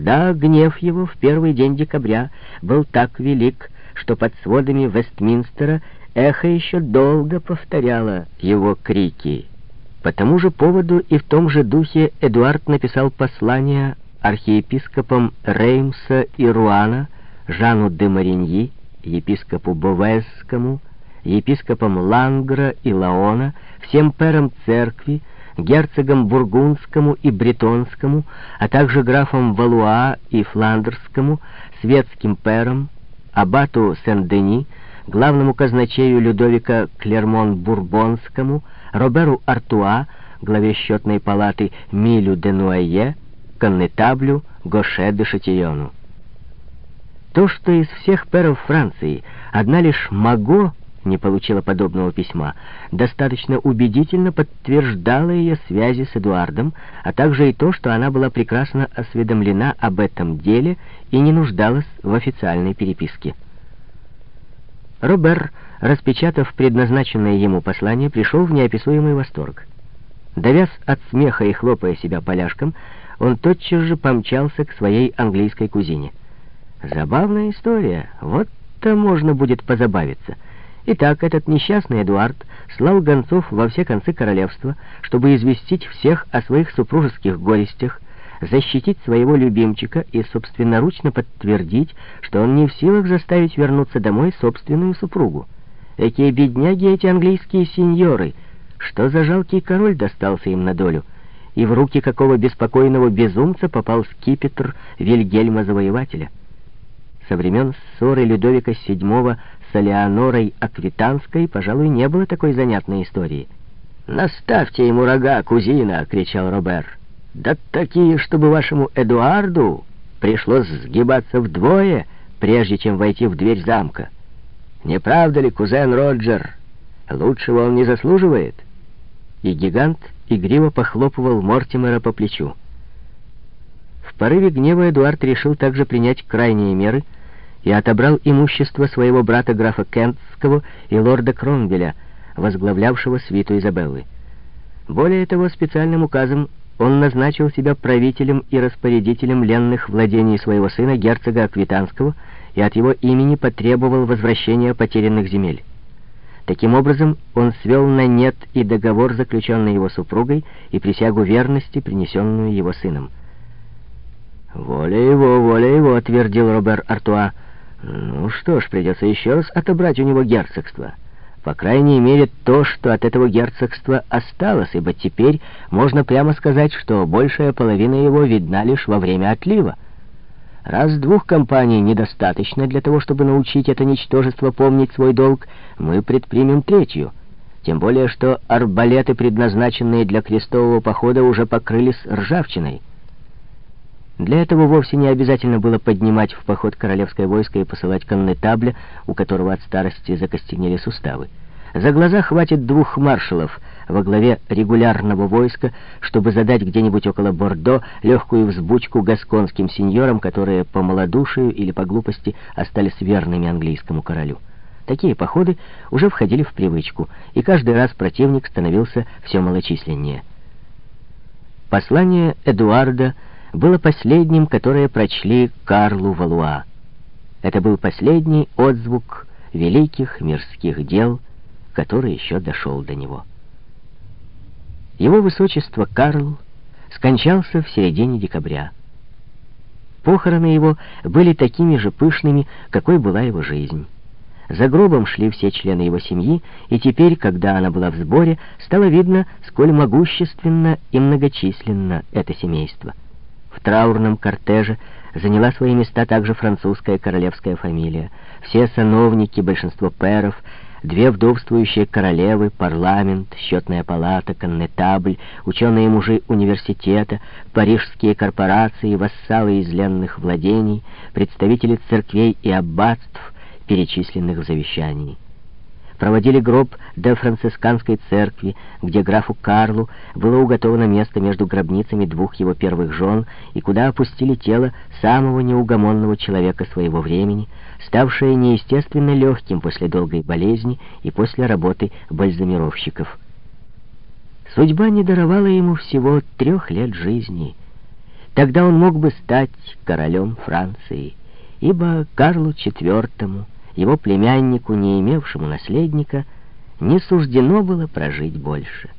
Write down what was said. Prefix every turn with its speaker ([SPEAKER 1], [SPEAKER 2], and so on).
[SPEAKER 1] Да, гнев его в первый день декабря был так велик, что под сводами Вестминстера эхо еще долго повторяло его крики. По тому же поводу и в том же духе Эдуард написал послание архиепископам Реймса и Руана, Жану де Мариньи, епископу Бовесскому, епископам Лангра и Лаона, всем перам церкви, герцогам Бургундскому и Бретонскому, а также графам Валуа и Фландерскому, светским перам, аббату Сен-Дени, главному казначею Людовика Клермон-Бурбонскому, Роберу Артуа, главе счетной палаты Милю де Нуае, коннетаблю Гоше де Шатиону. То, что из всех перов Франции одна лишь Маго не получила подобного письма, достаточно убедительно подтверждало ее связи с Эдуардом, а также и то, что она была прекрасно осведомлена об этом деле и не нуждалась в официальной переписке. Робер, распечатав предназначенное ему послание, пришел в неописуемый восторг. Давясь от смеха и хлопая себя поляшком, он тотчас же помчался к своей английской кузине. Забавная история, вот-то можно будет позабавиться — Итак, этот несчастный Эдуард слал гонцов во все концы королевства, чтобы известить всех о своих супружеских горестях, защитить своего любимчика и собственноручно подтвердить, что он не в силах заставить вернуться домой собственную супругу. Какие бедняги эти английские сеньоры! Что за жалкий король достался им на долю? И в руки какого беспокойного безумца попал скипетр Вильгельма Завоевателя? Со времен ссоры Людовика VII с Алеонорой Аквитанской, пожалуй, не было такой занятной истории. «Наставьте ему рога, кузина!» — кричал Робер. «Да такие, чтобы вашему Эдуарду пришлось сгибаться вдвое, прежде чем войти в дверь замка. Не правда ли, кузен Роджер? Лучшего он не заслуживает?» И гигант игриво похлопывал Мортимера по плечу. В порыве гнева Эдуард решил также принять крайние меры — и отобрал имущество своего брата графа Кентского и лорда Кромвеля, возглавлявшего свиту Изабеллы. Более того, специальным указом он назначил себя правителем и распорядителем ленных владений своего сына, герцога Аквитанского, и от его имени потребовал возвращения потерянных земель. Таким образом, он свел на нет и договор, заключенный его супругой, и присягу верности, принесенную его сыном. «Воля его, воля его», — твердил Робер Артуа, — ну что ж, придется еще раз отобрать у него герцогство. По крайней мере, то, что от этого герцогства осталось, ибо теперь можно прямо сказать, что большая половина его видна лишь во время отлива. Раз двух компаний недостаточно для того, чтобы научить это ничтожество помнить свой долг, мы предпримем третью. Тем более, что арбалеты, предназначенные для крестового похода, уже покрылись ржавчиной. Для этого вовсе не обязательно было поднимать в поход королевское войско и посылать коннетабля, у которого от старости закостенели суставы. За глаза хватит двух маршалов во главе регулярного войска, чтобы задать где-нибудь около Бордо легкую взбучку гасконским сеньорам, которые по малодушию или по глупости остались верными английскому королю. Такие походы уже входили в привычку, и каждый раз противник становился все малочисленнее. Послание Эдуарда было последним, которое прочли Карлу Валуа. Это был последний отзвук великих мирских дел, который еще дошел до него. Его высочество Карл скончался в середине декабря. Похороны его были такими же пышными, какой была его жизнь. За гробом шли все члены его семьи, и теперь, когда она была в сборе, стало видно, сколь могущественно и многочисленно это семейство. В траурном кортеже заняла свои места также французская королевская фамилия. Все сановники, большинство пэров, две вдовствующие королевы, парламент, счетная палата, коннетабль, ученые-мужи университета, парижские корпорации, вассалы из ленных владений, представители церквей и аббатств, перечисленных в завещании проводили гроб до францисканской церкви, где графу Карлу было уготовано место между гробницами двух его первых жен и куда опустили тело самого неугомонного человека своего времени, ставшее неестественно легким после долгой болезни и после работы бальзамировщиков. Судьба не даровала ему всего трех лет жизни. Тогда он мог бы стать королем Франции, ибо Карлу IV, его племяннику, не имевшему наследника, не суждено было прожить больше.